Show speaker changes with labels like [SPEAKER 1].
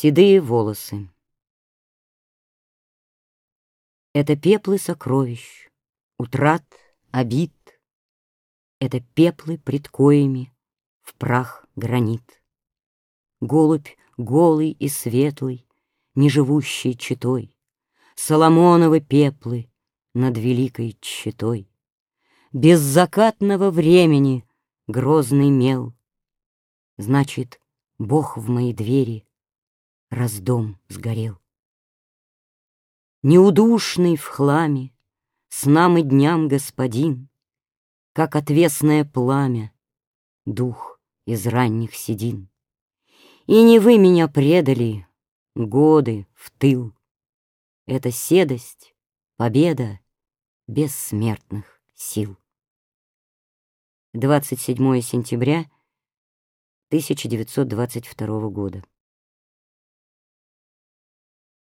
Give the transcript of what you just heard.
[SPEAKER 1] Седые волосы. Это пеплы сокровищ, утрат, обид. Это пеплы пред коями в прах гранит. Голубь голый и светлый, неживущий читой, Соломоновы пеплы над великой читой. Без закатного времени грозный мел. Значит, Бог в моей двери раздом сгорел. Неудушный в хламе, с нам и дням господин, Как отвесное пламя, дух из ранних седин. И не вы меня предали, годы в тыл. Это седость, победа бессмертных сил. 27 сентября 1922 года.